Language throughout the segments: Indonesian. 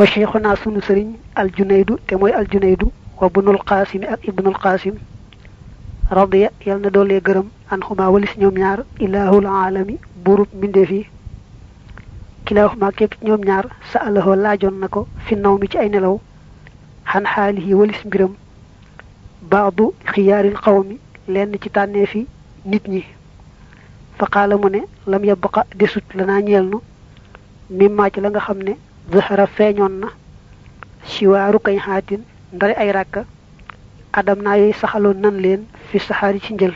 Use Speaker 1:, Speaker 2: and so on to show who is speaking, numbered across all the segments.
Speaker 1: wa cheikhuna sunu sëriñ al junaydu te mooy al junaydu wa bunul qasim ak ibnul qasim radiya yal na doolee gërëm an xuma walis ñoom ñaar ilahul alami burub mbindeef yi kilaaxuma képp ñoom ñaar sa alahoo laajoon na ko fi naw mi ci ay nelaw xan xaalihi walis mbiram baadu xiyaaril xawmi lenn ci tànnee fi nit ñi fa qaala mu ne lam yabqa desut lanaa ñeel nu mimmaa ci la nga xam ne zahara feeñoon na siwaaru kañ xaatin ndare ay ràkka adam naa yooyu saxaloon nan leen fi saxaari ci njël.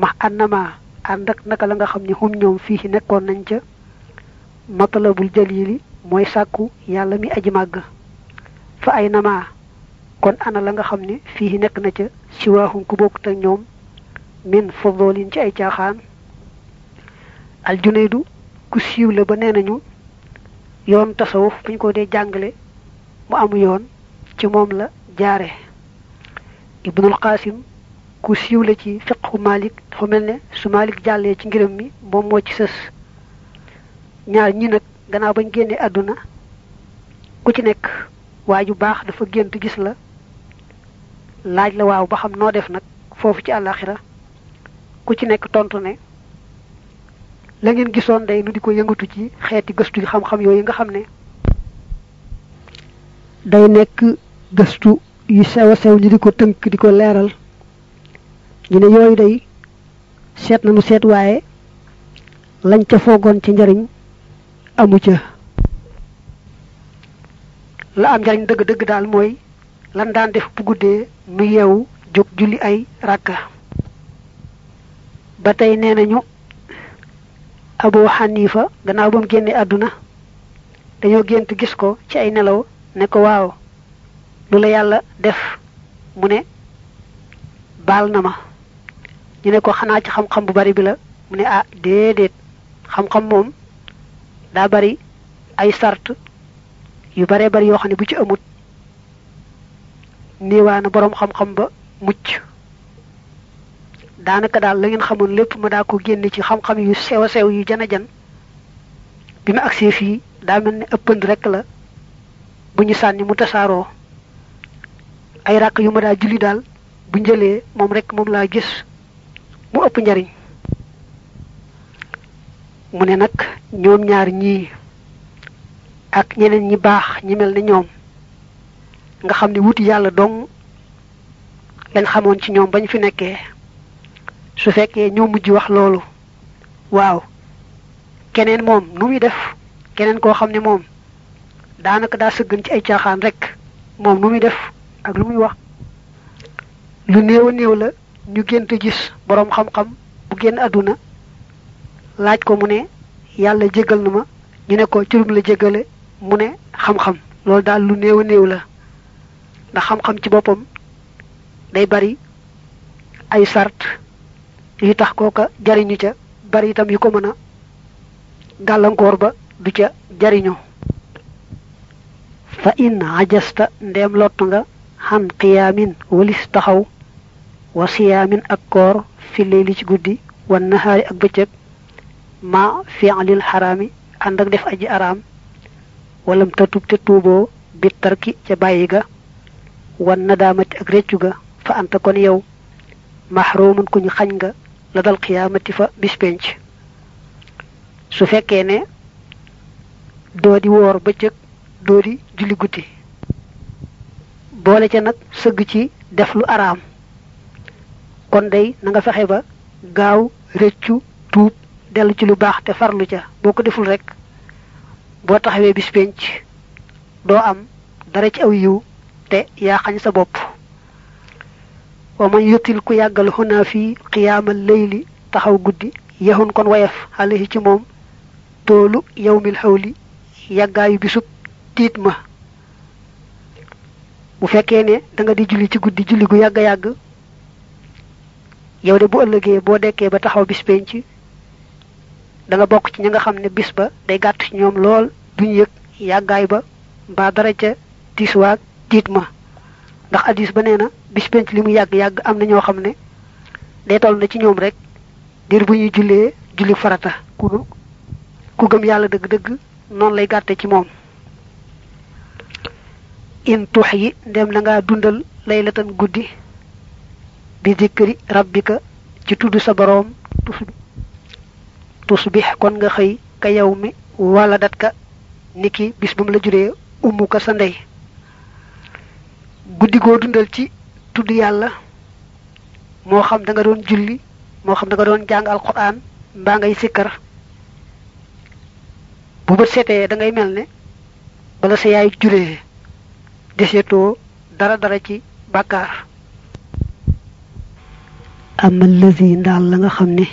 Speaker 1: Max annama ànd ak naka la nga xam ne hum ñoom fii nekkoon nañ ca matalabul jalili mooy sàkku yàlla mi aji màgg. Fa ay nama kon ana la nga xam ne fii nekk na ca siwaahum ku bokkut ak ñoom min fodolin ci ay al junaydu ku siiw la ba nee nañu yoon tasawuf buñ ko dee jàngale mu amu yoon ci moom la jaare. Ibnul qasim ku siiw la ci fiqhu malik dafa mel ne su malik jàllee ci ngiram mi moom moo ci sës. Ñaar ñi nag gannaaw bañ génnee àdduna ku ci nekk waa ju baax dafa gént gis la laaj la waaw ba xam noo def nag foofu ci àllaaxira. Ku ci nekk tontu ne la ngeen gisoon day nu di ko yëngatu ci xeeti gëstu xam-xam yooyu nga xam ne day nekk gëstu yu sew sew ñu di ko tënk di ko leeral. ñu ne yooyu day seet nañu seet waaye lañ ca foogoon ci njariñ amu ca. la am njariñ dëgg-dëgg daal mooy lan daan def bu guddee nu yeewu jóg julli ay ràkka ba tey nee nañu abu xanifa gannaaw ba mu génnee àdduna dañoo gént gis ko ci ay nelaw ne ko waaw lu la yàlla def? Mu ne baal na ma. Ñu ne ko xanaa ci xam-xam bu bari bi la? Mu ne ah déedéet. Xam-xam moom daa bari ay sart yu bare bari yoo xam ne bu ci amut. Niiwaana boroom xam-xam ba mucc daanaka daal la ngeen xamoon lépp ma daa ko génne ci xam-xam yu sew sew yu jana jan. bi ma agsee fii daa mel ne rek la bu ñu sànni mu tasaaroo. Ay ràkk yu ma daa julli daal bu njëlee moom rek moom laa gis mu ëpp njariñ. Mu ne nag ñoom ñaar ñii ak ñeneen ñi baax ñi mel ne ñoom nga xam ne wuti yàlla dong lañ xamoon ci ñoom bañ fi nekkee su fekkee ñoo mujj wax loolu. Waaw. Keneen moom nu muy def? Keneen koo xam ne moom daanaka daa sëggan ci ay caaxaan rek. Moom nu muy def ak lu muy wax? Lu néew néew la ñu gént gis boroom xam-xam bu génn àdduna laaj ko mu ne yàlla jégal na ma. Ñu ne ko curum la jégale? Mu ne xam-xam. Loolu daal lu néew néew la. Ndax xam-xam ci boppam day bari ay sart yu tax kooka jariñu ca bari itam yu ko mën a ba du ca jariñu. Fa in ajasta ndeem lott nga xan qiyaamin walis taxaw wa siyaamin ak koor fi leyli ci guddi wan nahaari ak ma fi'lil xaraami ànd ak def aji araam walam tatub te tuuboo bi tarki ca bàyyi ga wan nadaamati ak réccu ga fa anta kon yow mahrumun ku ñu xañ nga la dal xiyaamati fa bis penc. Su fekkee ne doo di woor bëccëg doo di julli guddi. Boole ca nag sëgg ci def lu araam. Kon day na nga fexe ba gaaw réccu tuub dellu ci lu baax te farlu ca. Boo ko deful rek boo taxawee bis penc doo am dara ci aw yiw te yaa xañ sa bopp wa man yutil ku yàggal xunaa fii xiyaamal layli taxaw guddi yaxun kon wayaf alayhi ci moom toolu yawmil xawli yàggaayu bisub tiit ma bu fekkee ne da nga di julli ci guddi julli gu yàgg yàgg yow de bu ëllëgee boo dekkee ba taxaw bis penc da nga bokk ci ñi nga xam ne ba day gàtt ci ñoom lool duñ ba mbaa dara ca tiiswaag tiit ma. Ndax bis penc li mu yàgg yàgg am na ñoo xam ne day na ci ñoom rek dir bu ñuy jullee julli farata ku ku gëm yàlla dëgg-dëgg noonu lay gàtte ci moom. In ndem na nga dundal laylatan guddi bi zikri rabbika ci tudd sa boroom tusbix kon nga xëy ka yow mi wala dat ka niki bis bu mu la juree ummu ka sa ndey. Guddi goo dundal ci tudd yàlla moo xam da nga doon julli moo xam da nga doon jàng alquran mbaa ngay sikkar. Bu bët seetee da ngay mel ne bala sa yaay juree desetoo dara dara ci bàkkaar. Ama lazi ndaal la nga xam ne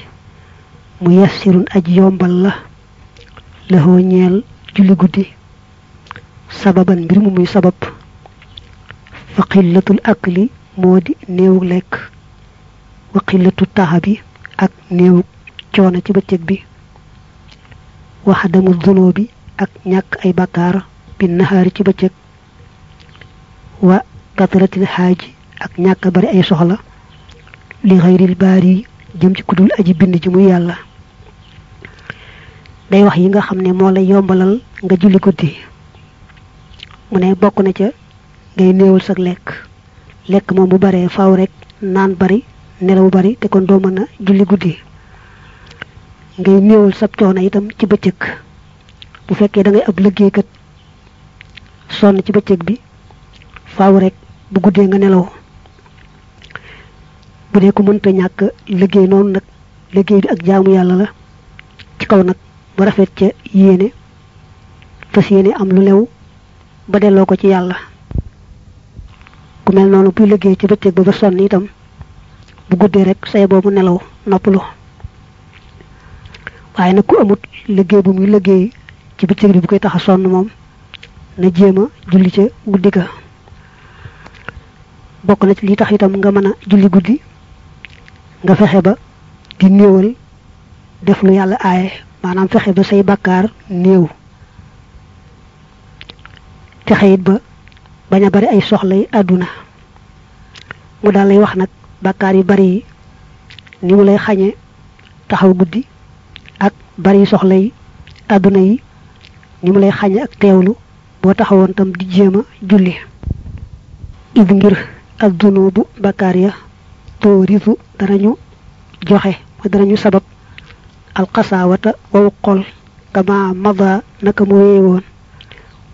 Speaker 1: mu yassirun aj yombal la laxoo ñeel julli guddi sababan mbir mu muy sabab fa xillatul akli moo di néewu lekk wa xillatu taxa bi ak néewu coono ci bëccëg bi waxadamu dunoo ak ñàkk ay bakkaar bi naxaari ci bëccëg wa katratil xaaji ak ñàkk bari ay soxla li xayril baari jëm ci kudul aji bind ji muy yàlla day wax yi nga xam ne lay yombalal nga julli guddi mu ne bokk na ca ngay néewul sag lekk lekk moom bu baree faaw rek naan bari nelaw bari te kon doo mën a julli guddi. Ngay néewul sab coono itam ci bëccëg. Bu fekkee da ngay ab liggéeykat sonn ci bi faaw rek bu guddee nga nelaw. Bu dee ko mënta ñàkk liggéey noonu nag liggéey bi ak jaamu yàlla la. Ci kaw nag bu rafet ca yéene fas am lu lew ba delloo ko ci yàlla ku mel noonu buy liggéey ci bëccëg ba ba sonn itam bu guddee rek say boobu nelaw noppalu. Waaye nag ku amut liggéey bu muy liggéey ci bëccëg bi bu koy tax a sonn moom na jéem a julli ca guddi ga. Bokk na ci li tax itam nga mën a julli guddi nga fexe ba di néewal def lu yàlla aaye maanaam fexe ba say bakkaar néew. Fexe it ba bañ a bari ay soxlay àdduna mu daal lay wax nag bakkaar yu bari ni mu lay xañe taxaw guddi ak bari soxlay àdduna yi ni mu lay xañe ak teewlu boo taxawoon tam di jéem a julli. Id ngir addunoo bu bakkaar ya toorisu danañu joxe ma danañu sabab alxasaawata wawu xol kama mada naka mu wéye woon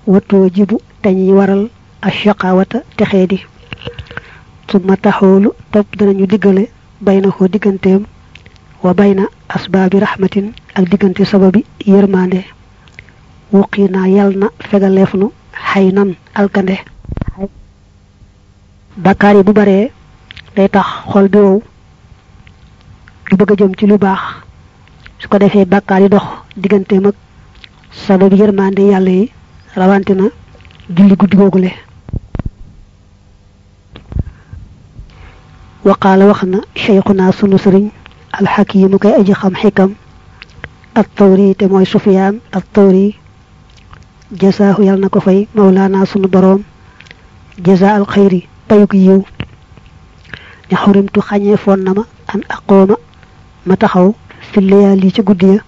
Speaker 1: watoo jibu dañuy waral ashaqawata texee di suma taxoolu topp danañu diggale bayna ko digganteem wa bayna asbaabi rahmatin ak diggante sababi yërmande wuqi naa yal na fegaleef alkande bakkaar yi bu baree day tax xol bi wow du bëgg a jëm ci lu baax su ko defee bakkaar dox digganteem ak sababi yërmande yàlla yi rawante julli guddi waqaala wax na cheikhuna sunu sëriñ alxakimu kay aji xam xikam at tawri te mooy sufiyaan at tawri jasaahu yàlla na ko fay mawlaana sunu boroom jasa al xayri payuk yiw ne xurimtu xañee foon na ma an aqooma ma taxaw fi layaali ci guddi ya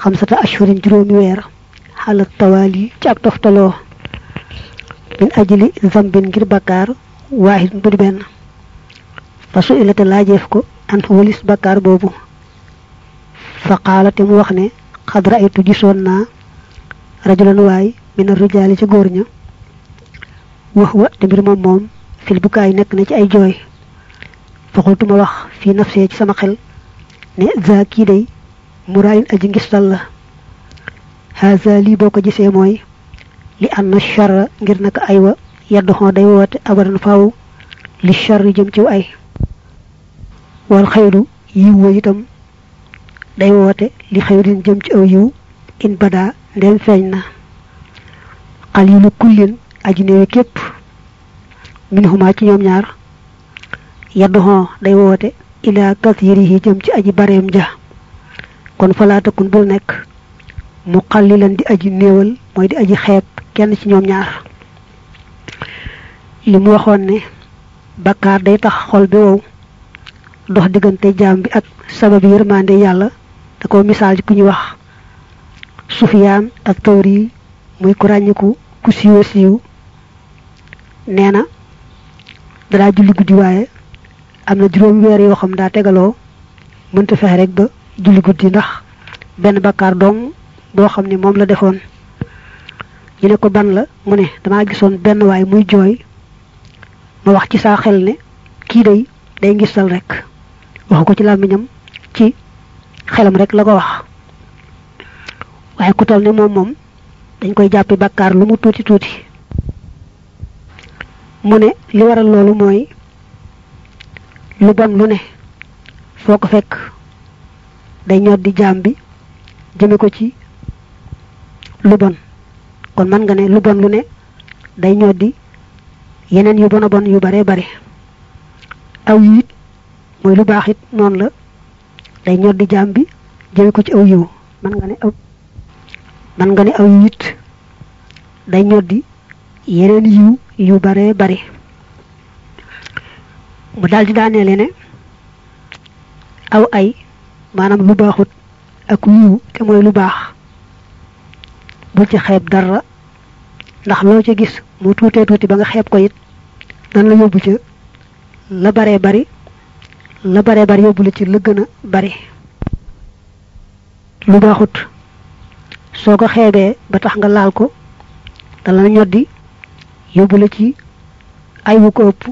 Speaker 1: xamsata ashhurin juróomi weer xalat tawaali ci ak toftaloo min ajli zambin ngir bakkaar waahid bu di benn fa su ilate laajeef ko an walis bakkaar boobu. Fa qaala te mu wax ne xad raaytu gisoon naa rajulan waay min rijaali ci góor ña te na ci ay jooy. Fa xultuma wax fii nafsee ci sama xel ne za kii day muraayin aji ngistal la. Haza lii boo li anna charra ngir naka aywa yedd xoo day woote abadan li charri jëm wal xayru yiw wa itam day woote li xayrin jëm ci aw yiw in badaa ndem feeñ na. Xalilu kullin aji képp min huma ci ñoom ñaar yedd xoo day woote ila kasirihi jëm ci aji bareem ja. Kon falaatakun bul nekk mu di aji néewal mooy di aji xeeb kenn ci ñoom ñaar. Li mu waxoon ne bakkaar day tax xol bi wow dox diggante jaam bi ak sababi yërmande yàlla da ko misaal ku ñu wax sufiyaan ak tawri muy ku ràññiku ku siiwa siiw. Nee na danaa julli guddi waaye am na juróom weer yoo xam daa tegaloo mënta fexe rek ba julli guddi ndax benn bakkaar dong boo xam ne moom la defoon. Ñu ne ko ban la? Mu ne damaa gisoon benn waay muy jooy ma wax ci saa xel ne kii day day ngistal rek. Waxu ko ci làmmiñam ci xelam rek la ko wax. waaye ku ne moom moom dañ koy jàppi bàkkaar lu mu tuuti tuuti. mu ne li waral loolu mooy lu bon lu ne foo ko fekk day ñor di jaam bi jëme ko ci lu bon. kon man nga ne lu bon lu ne day ñod di yeneen yu bon yu bare bare. aw it mooy lu baax it noonu la. Day ñod di jaam bi jëme ko ci aw yiw. Man nga ne aw man nga ne aw yi it day ñod di yeneen yiw yu bare bare. Mu daldi daaneele ne aw ay maanaam lu baaxut ak yiw te mooy lu baax. Bul ci xeeb dara. Ndax loo ca gis mu tuutee tuuti ba nga xeeb ko it nan la yóbbu ca la baree bari la bare bari yóbbu la ci la gën a bari lu baaxut. Soo ko xeebee ba tax nga laal ko dala ñoddi yóbbu la ci ay wu ko ëpp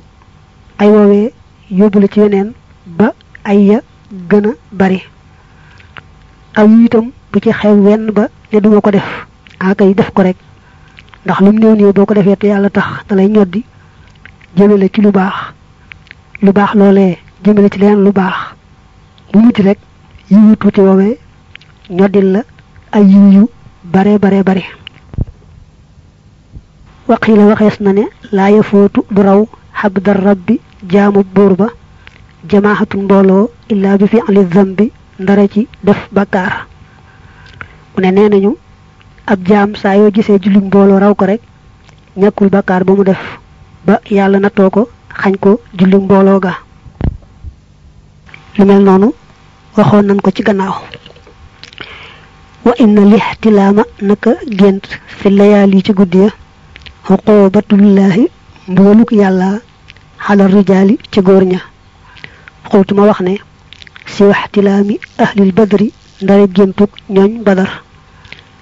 Speaker 1: ay woowee yóbbu la ci weneen ba ay ya gën a bari aw yu itam bu ci xew wenn ba ne duma ko def. Akay def ko rek. Ndax lum néew néew boo ko defee te yàlla tax da lay ñoddi jëmale ci lu baax. Lu baax loolee jëmale ci leen lu baax. Bu mujj rek yiwu tuuti woowee ñoddil la ay yiw yu bare bare bare. Waqiila waxees na ne laa yafootu du raw xabdar rabbi jaamu buur ba jamaaxatul mbooloo illaa bi fi'li zambi ndara ci def bakkaar mu ne nee nañu ab jaam saa yoo gisee julli mbooloo raw ko rek ñàkkul bakkaar ba mu def ba yàlla nattoo ko xañ ko julli mbooloo ga lu mel noonu waxoon nañ ko ci gannaaw wa inna lixtilaama naka gént fi layaal ci guddi ya xuqubatullahi mbugaluk yàlla xalal rijaali ci góor ña xultu ma wax ne si waxtilaami ahlil badri ndare géntug ñooñ badar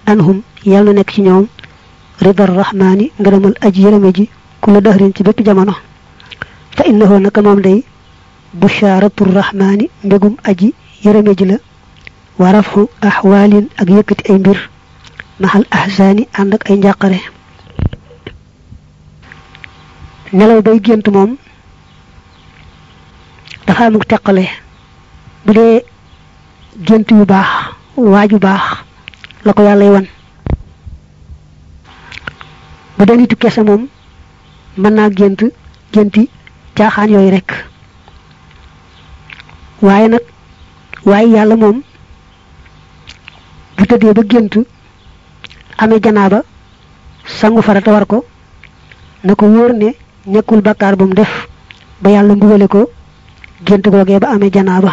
Speaker 1: anhum yàlla nekk ci ñoom ridar rahmaani ngërëmal aji yërëme ji ku la dëxrin ci bépp jamono fa innahu naka moom day bushaaratu rahmaani mbégum aji yërëme ji la wa rafxu axwaalin ak yëkkati ay mbir maxal ahsaani ànd ak ay njàqare. Nelaw bay gént moom dafa amuk teqale bu dee gént yu baax waaju baax la ko yàlla wan. Bu dee nitu kese moom mën naa gént caaxaan yooyu rek waaye nag waaye yàlla moom bu tëddee ba gént amee janaaba sangu farata war ko na ko wóor ne bakkaar bu mu def ba yàlla mbugale ko gént googee ba amee janaaba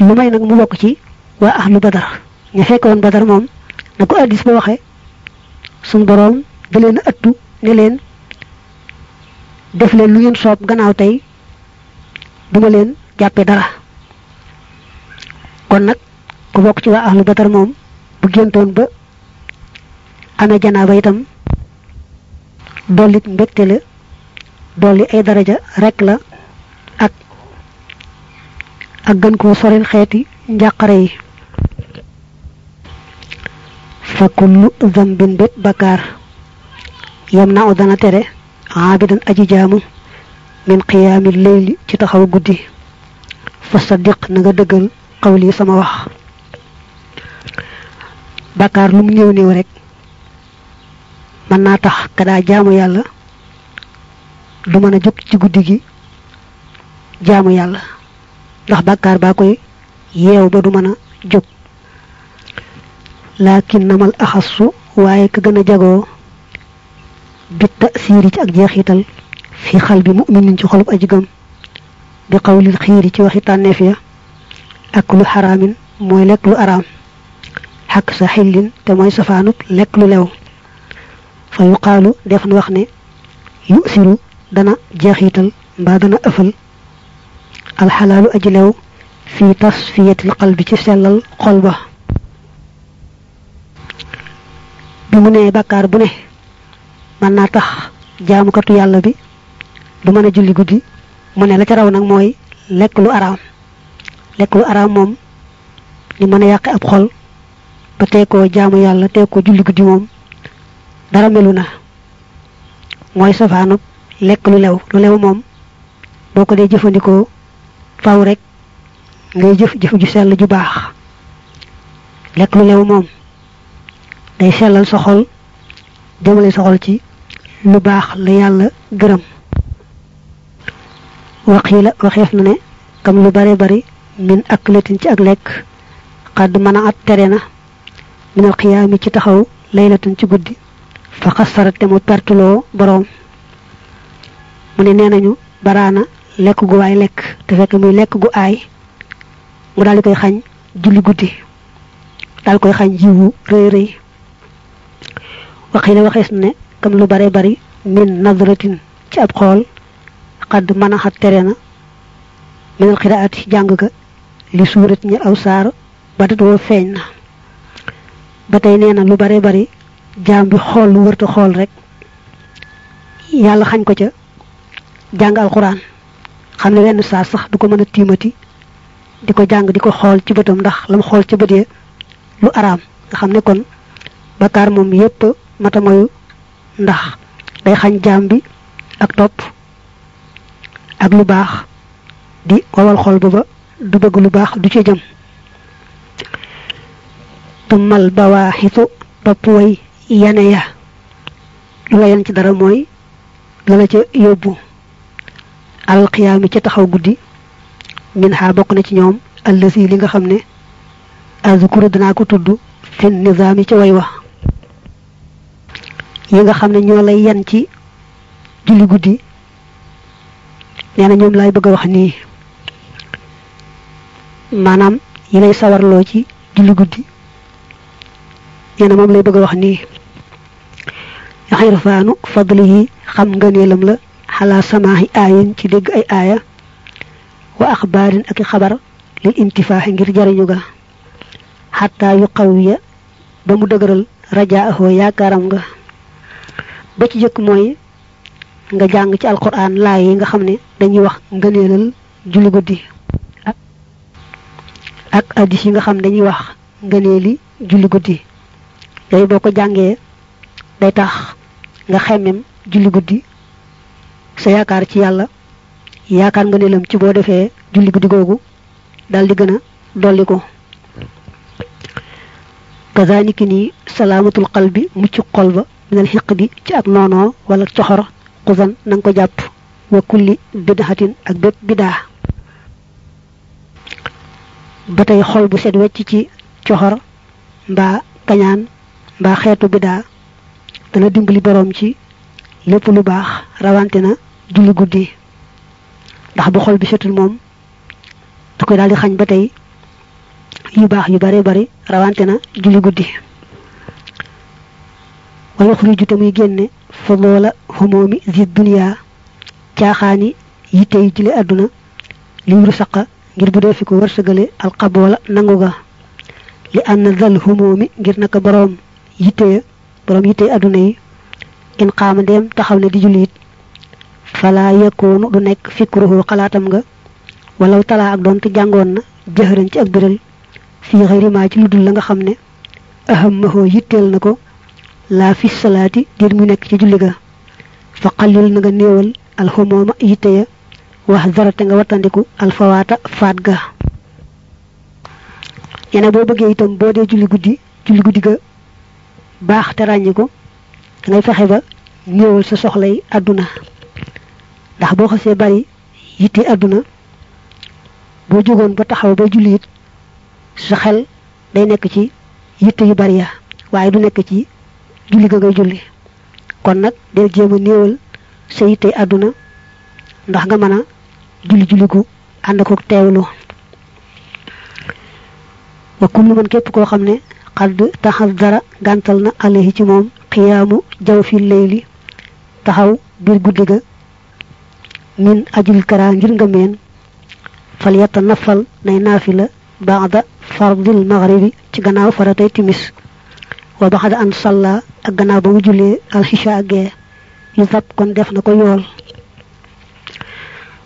Speaker 1: lu nag mu bokk ci waa ahlu badar. Ña fekkoon badar moom na ko addis ba waxe suñ boroom da leen a ëttu ne leen def leen lu soob gannaaw tey duma leen jàppe dara. Kon nag ku bokk ci waa ahlu badar moom bu géntoon ba amee janaaba itam dollit mbégte la dolli ay daraja rek la ak ak gën koo soril xeeti njàqare yi. Fa kullu zambin bét bakkaar yam na u dana tere aji jaamu من قيام الليل تي تخاو غودي فصدق نغا دغال قولي سما واخ بكار لوم نيو نيو ريك مانا تخ كدا جامو يالا دو مانا جوك تي غودي جي جامو يالا ndax bakar bakoy yew ba du mana jog lakin namal akhassu waye ka gëna jago bi ta'siri ci ak jeexital. في قلب مؤمن في قلب اجغم بقول الخير في وحي تانفيا أكل حرام موي لك لو أرام حق ساحل تموي سفانك لك لو. لو فيقال دفن وخني يؤثر دنا جاخيتل بعدنا أفل. الحلال أجلو في تصفية القلب تسلل القلب. بمنى بكار بنى من نتخ جامكتو يالبي. Du mën a julli guddi mu ne la ca raw nag mooy lekk lu araam. Lekk lu araam moom li mën a yàq ab xol ba tey koo jaamu yàlla tey ko julli guddi moom dara melu na. Mooy safaanub lekk lu lew. Moom boo ko dee jëfandikoo faw rek ngay jëf jëf ju sell ju baax. Lekk lu lew moom day sellal sa xol jëmale sa xol ci lu baax la yàlla gërëm. Waxiila waxeef na ne kam lu bare bari min aklatin ci ak lekk xadd mën a at tere na. Minal xiyaami ci taxaw laylatan ci guddi. Fa xasara te mu pertuloo boroom. Mu ne nee nañu baraana lekk gu waay lekk te fekk muy lekk gu aay. Mu daal di koy xañ julli guddi. Daal koy xañ jiwu rëy waxiila waxees na ne kam lu bare bari min nadratin ci ab xool xadd mën a xat tere na. Minal xiraati jàng ga li suurat ñi aw saar ba datoo feeñ na. Ba tey nee na lu bare bari jaam bi xool lu xool rek yàlla xañ ko ca jàng alxuraan. Xam ne wenn saa sax du ko mën a tiimati di ko jàng di ko xool ci bëtam ndax lam ca bët ya lu araam. Nga xam ne kon bakkaar moom yépp mata moyu ndax day xañ jaam bi ak topp ak lu baax. di wawal xol ba ba du bëgg lu baax du ci jëm. Tumal bawaaxitu topp way yane ya. Lu la yen ci dara mooy la la ca yóbbu. Alxiyaami ca taxaw guddi min xaa bokk na ci ñoom allësi li nga xam ne azkuru danaa ko tudd fi yi ca way wa. Yi nga xam ne ñoo lay yen ci julli guddi nee na ñoom laay bëgg wax nii maanaam yi lay sawarloo ci julli guddi nee na moom lay bëgg wax nii xirfaanu fadlihi xam ngëneelam la xalaa samaahi aayin ci dégg ay aaya wa axbaarin ak i xabar lil intifaaxi ngir jariñu ga. Xataa yu qawiya ba mu dëgëral yaakaaram nga ba ci mooy nga jàng ci alquran laay yi nga xam ne dañuy wax ngëneelal julli guddi ak addis yi nga xam ne dañuy wax ngëneeli julli guddi. Yooyu boo ko jàngee day tax nga xemmem julli guddi sa yaakaar ci yàlla ci boo defee julli guddi dal di gën ko kazaniki nii salaamatul qalbi mucc xol ba minal xiq ci ak noonoo wala xusan na nga ko jàpp. Wa kulli bidaxatin ak bépp bidaa ba tey xol bu set wecc ci coxor mbaa kañaan mbaa xeetu bidaa dana dimbali boroom ci lépp lu baax rawante na julli guddi. Ndax bu xol bi setul moom da koy daal di xañ ba tey yu baax yu bare bari rawante na julli guddi. Wala xuriju te muy génne فلولا همومي ذي الدنيا. تاخاني يتي جلي ادنا لي رسق غير بودي فيكو ورسغالي القبول نانغوغا لأن ذل همومي غير نك بروم يتي بروم يتي ادناي إن قام ديم تخاو لي ديجوليت فلا يكون دو نيك فكره خلاتمغا ولو تلا أك دونت جانغون جهرن سي أك برل في غير ما تي لودل لاغا خامني أهمه يتل نكو. Laa fi salaati dir mu nekk ci julli ga fa xallil na nga néewal alxumooma yitte ya wax zarate nga wattandiku alfawaata faat ga ñene boo bëggee itam boo dee julli guddi julli guddi ga baax te ràññi ko ngay fexe ba néewal sa soxlay àdduna ndax boo xasee bari yitte àdduna boo jógoon ba taxaw ba julli it sa xel day nekk ci yitte yu bari ya waaye du nekk ci julli ga ngay nag del jéem àdduna ndax nga mën a julli julli gu ànd wa kullu man képp koo xam ne xadd taxas dara gàntal na alayhi ci moom xiyaamu jaw fi taxaw biir guddi ga min ajul kara ngir nga meen fal yatta nafal nay naafila baada fardil maghribi ci gannaaw faratay timis. Wa baxada an salla ak gannaaw ba mu jullee alxisha gee yu fab kon def na ko yool.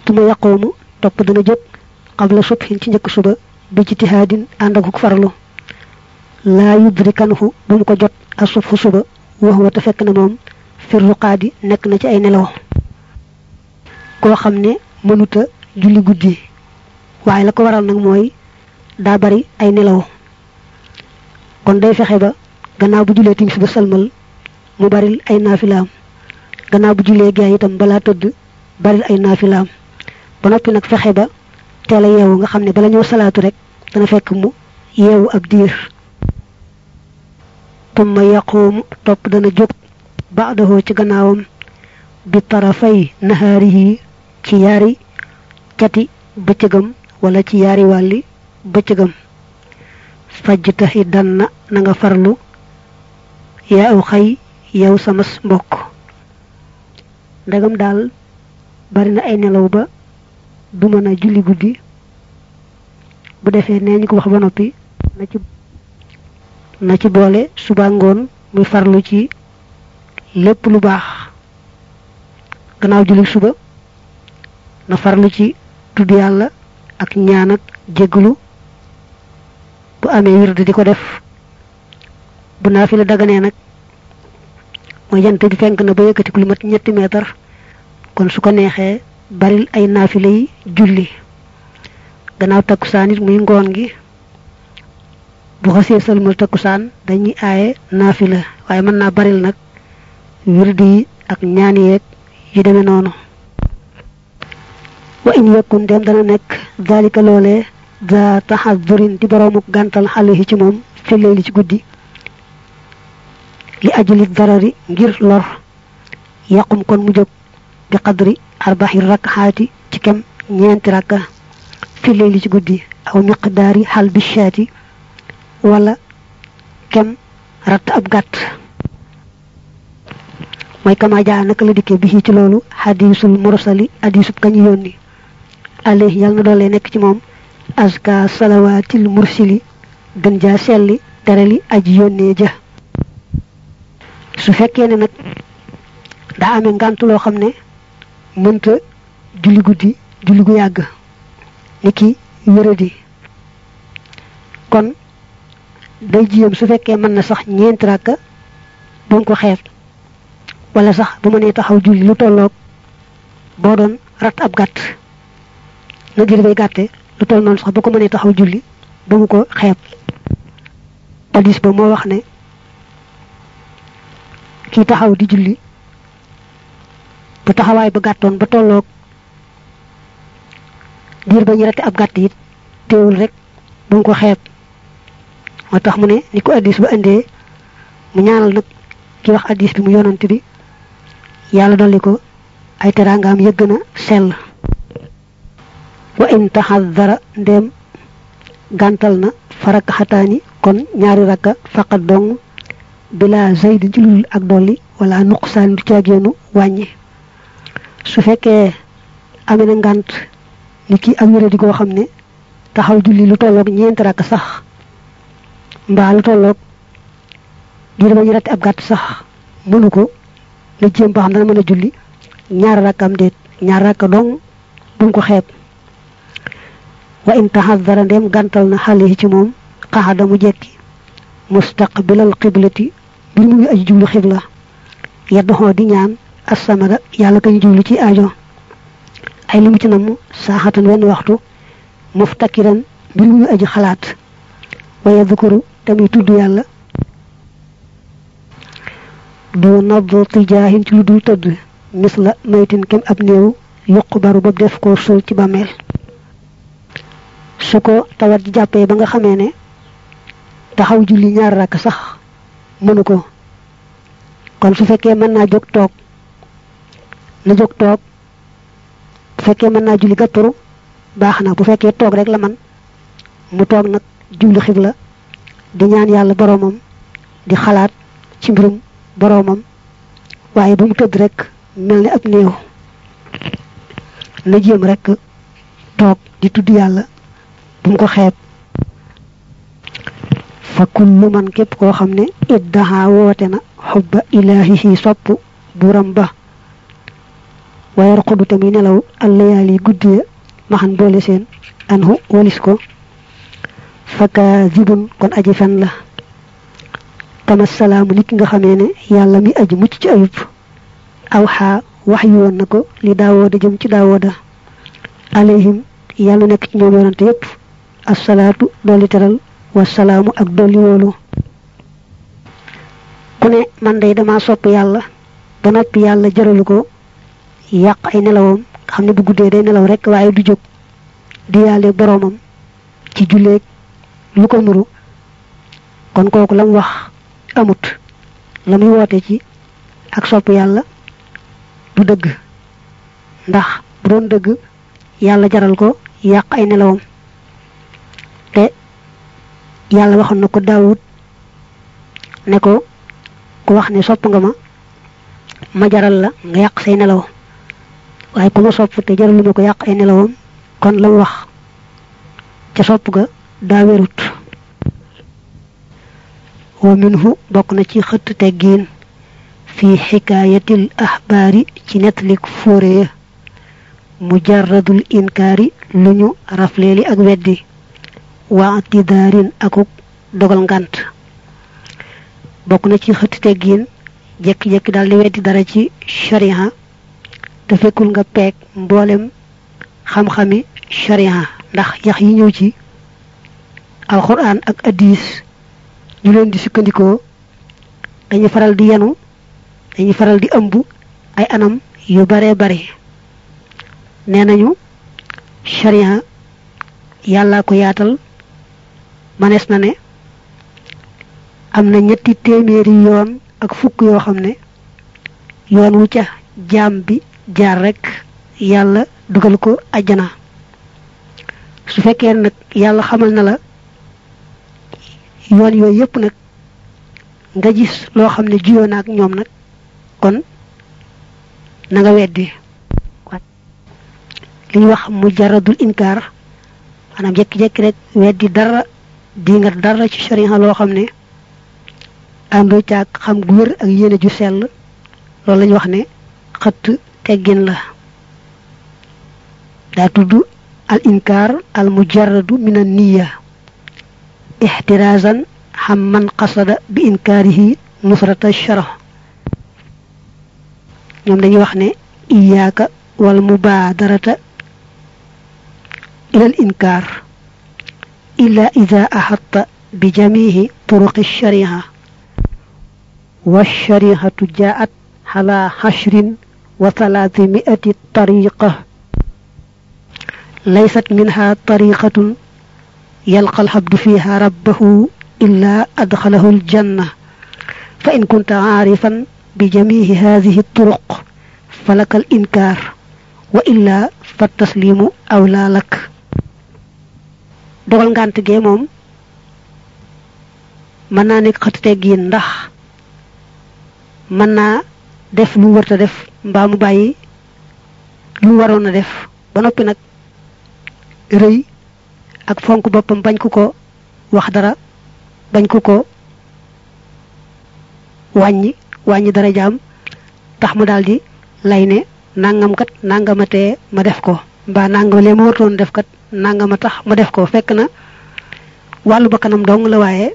Speaker 1: Tuma yaqoomu topp dana jóg qabla subhin ci njëkk suba bi ci tihaadin ànd ak farlu. Laa yudrikanhu bu mu ko jot a subhu suba wax wa te fekk na nekk na ci ay nelaw. Mënuta julli la ko waral bari ay nelaw. Kon day ba gannaaw bu julee timis ba salmal mu baril ay naafilaam. Gannaaw bu julee gee itam balaa tëdd baril ay naafilaam. Ba noppi nag fexe ba teel a yeewu nga xam ne bala ñëw salaatu rek dana fekk mu yeewu ab diir. Tumma yaquumu topp dana jóg baadahoo ci gannaawam bi tarafay nahaarihi ci yaari cati bëccëgam wala ci yaari wàlli bëccëgam. Fajtahi danna na nga farlu yaa aw xay yow samas mbokk. Ndegam daal bari na ay nelaw ba du mën a julli guddi. Bu defee nee ko wax ba noppi na ci na ci boole suba ngoon muy farlu ci lépp lu baax. Gannaaw julli suba na farlu ci tudd yàlla ak ñaan ak jégglu bu amee wird di ko def bu naa fi la daganee nag. Mooy jant bi fenk na ba yëkkati lu mat ñetti meetar. Kon su ko neexee baril ay naafila yi julli. Gannaaw takkusaan it muy ngoon gi bu xasee sëlmal takkusaan dañuy aaye naafila. Waaye mën naa baril nag wird yi ak ñaan yeeg yu demee noonu. Wa in yakun dem dana nekk dalika loolee daa taxadurin di boroomuk gàntal xale yi ci moom li ci guddi li ajuli darari ngir lor. Yàqum kon mu jóg bi qadri arbaxi rakxaati ci kem ñeenti rakka fillee li ci guddi aw miqdaari xal bishaati wala kem ratt ab gàtt. Mooy kama jaa naka la dikkee bi ci loolu xadiisul mursali kañu yónni. Alayhi yàlla na doole nekk ci moom aska salawaatil mursili gën jaa selli terali aji yónnee ja su fekkee ne nag daa amee ngànt loo xam ne julli guddi julli gu yàgg ni ki wéradi. Kon day jiyam su fekkee mën na sax ñeenti ràkka bu mu ko xeeb wala sax bu mënee taxaw julli lu tolloog boo doon rat ab gàtt. Na jël bay gàtte lu toll noonu sax bu ko mënee taxaw julli bu ko xeeb. Hadis ba moo wax ne kii taxaw di julli bu taxawaay ba gàttoon ba tolloog diir ba ñu rate ab gàtt it teewul rek bu ko xeeb. Moo tax mu ne ni ko hadis ba indee mu ñaanal nag ki wax hadis bi mu yonante bi yàlla dolli ko ay teraangaam yëgg na sell. Wa in taxadara ndem faraka xataani kon ñaari rakka faqat dong bila zayd ci lul ak dolli wala nuqsaan du caageenu wàññi. Su fekkee amee na ngànt ni ki ak wéradi goo xam ne taxaw julli lu tolloog ñeenti rakk sax mbaa lu tolloog diir ba ratti ab gàtt sax mënu ko la jéem ba xam dana mën a julli ñaar rakkam déet ñaar rakka dong bu ko xeeb. Wa in taxadara ndem gàntal na xale yi ci moom xaxada mu jekki mustaqbilal qiblati bir mu ngi aji jublu xibla. Yaddoxoo di ñaan assamada yàlla kañ jublu ci aajo. Ay limu ci namm saaxatan wenn waxtu muftakiran bir mu ngi aji xalaat. Wa yadkuru tamit tudd yàlla. Du nabdu tijaahin ci lu dul tëdd. Mis la maytin kem ab néew yuq baru ba def ko suul ci bàmmeel. Su ko tawat jàppee ba nga xamee ne taxaw julli ñaar rakk sax mënu ko. Kon su fekkee mën naa jóg toog na jóg toog bu fekkee mën naa julli gàttaru baax na. Bu fekkee toog rek la man mu toog nag jublu xibla di ñaan yàlla boroomam di xalaat ci mbirum boroomam. Waaye bu mu tëdd rek mel ni ab na rek toog di tudd yàlla bu ko fa kullu man képp koo xam ne iddaha woote na xubba ilaahihi sopp buram ba wayar xudu nelaw allayaali guddiya maxan boole seen anhu walis ko. Faka zibun kon aji fen la. Kama salaamu nit nga xamee ne yàlla mi aji mucc ci ayub. Aw xaa wax yu woon na ko li daawooda jëm ci daawooda. Alayhim yàlla nekk ci ñoom yonante yépp. Dolli teral wasalaamu ak dolli woolu ku ne man day dama sopp yàlla ba noppi yàlla jëralu ko yàq ay nelawam xam ne bu guddee day nelaw rek waaye du jóg di yàlle boroomam ci julleeg lu ko nuru. Kon kooku lam wax amut la muy woote ci ak sopp yàlla du dëgg. Ndax bu doon dëgg yàlla jaral ko yàq ay nelawam yàlla waxoon na ko daawut ne ko ku wax ne sopp nga ma ma jaral la nga yàq say nelaw. Waaye ku ma sopp te jaralu ma ko yàq ay nelawam kon la wax ca sopp ga daa wérut wa minhu bokk na ci xëtt teggiin fi xikaayatil axbaari ci nettalik fóore ya mujarradul inkaari lu ñu rafleeli ak weddi waa tidaarin akuk dogal ngant. Bokk na ci xëtt teggiin jekki-jekki daal di weddi dara ci sharia te fekkul nga peeg mboolem xam-xami sharia ndax yax yi ñëw ci alquran ak addis ñu leen di sukkandikoo dañu faral di yenu dañuy faral di ëmb ay anam yu bare bare. Nee nañu sharia ko yaatal manees na ne am na ñetti téeméeri yoon ak fukk yoo xam ne yoon wu ca jaam bi jaar rek yàlla dugal ko ajjana su fekkee nag yàlla xamal na la yoon yooyu yépp nag nga gis loo xam ne juyoo na ak ñoom nag kon na nga weddi. Li ñu wax mujaradul inkaar maanaam jekki-jekki rek weddi dara di nga dara ci sharia loo xam ne àndoo caag xam gu wér ak yéene ju sell loolu lañu wax ne xëtt teggin la. Daa tudd al inkaar al mujarradu min an niya ihtirazan xam man qasada bi inkaarihi nusrata shara. Ñoom dañuy wax ne iyaaka wal mubaadarata ilal al inkaar. Ida ahatta bi jamihi turuqi shariha والشريعة جاءت على حشر وثلاثمائة طريقة. ليست منها طريقة يلقى الحبد فيها ربه إلا أدخله الجنة. فإن كنت عارفا بجميع هذه الطرق فلك الإنكار وإلا فالتسليم أولى لك. Dogal ngant gee moom mën naa nekk xët teggiin ndax mën naa def lu wërta def mbaa mu bàyyi lu waroon a def ba noppi nag rëy ak fonk boppam bañ ku ko wax dara bañ ku ko wàññi wàññi dara jaam tax mu daldi lay ne nangam kat nangamatee ma def ko mbaa nangam lee ma wartoon def kat nangama tax ma def ko fekk na wàllu ba kanam dong la waaye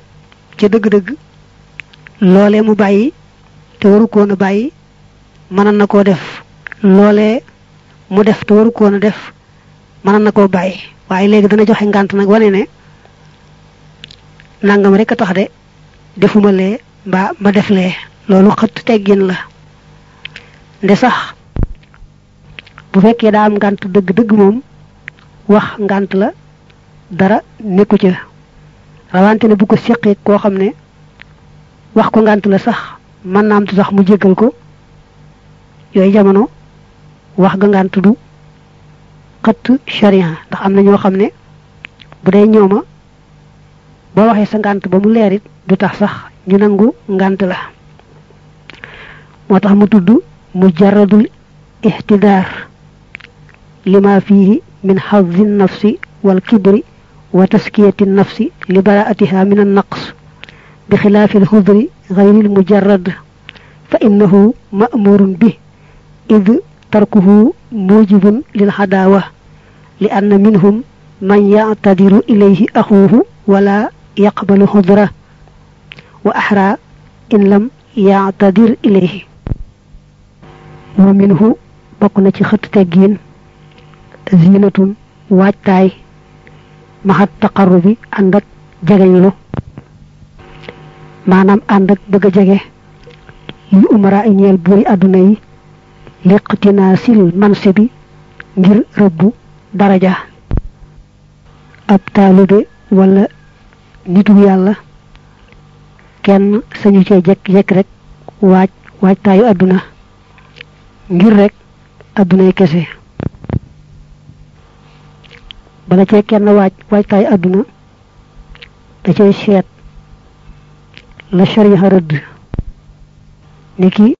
Speaker 1: ca dëgg-dëgg loolee mu bàyyi te waru koon a bàyyi mënoon na koo def. Loolee mu def te waru koon a def mënoon na koo bàyyi. Waaye léegi dana joxe ngànt nag wane ne nangam rek a tax de defuma lee mbaa ma def lee. Loolu xëtt teggin la. Nde sax bu fekkee daa am ngànt dëgg-dëgg moom wax ngànt la dara nekku ca. Rawante ne bu ko seqee koo xam ne wax ko ngànt la sax mën naa am sax mu jéggal ko. Yooyu jamono wax ga ngànt du xëtt sharia ndax am na ñoo xam ne bu dee ñooma boo waxee sa ngànt ba mu leerit du tax sax ñu nangu ngànt la. Moo tax mu tudd mujarradul lima fihi min xaddi nafsi wal kibri wa taskiyati nafsi li baraatiha min annaqs bi xilaafi alxudri gayri almujarrad fa innahu ma'murun bi id tarkuhu mujibun lil xadaawa li anna minhum man yactadiru ilayhi axuuhu wala yaqbalu xudra wa axra in lam yactadir ilayhi wa minhu bokk na ci xët teggiin zinatun waajtaay maxat taqarrubi ànd ak jegeñlu maanaam ànd ak bëgg a jege yu ay ñeel buuri àdduna yi liqtinaa sil manse bi ngir rëbbu daraja. Ab taalibe wala nitu yàlla kenn sañu cee jekk jekk rek waaj waajtaayu àdduna ngir rek àddunay kese. Bala cee kenn waaj waajtaayu àdduna da cay seet la shariha rëdd. Niki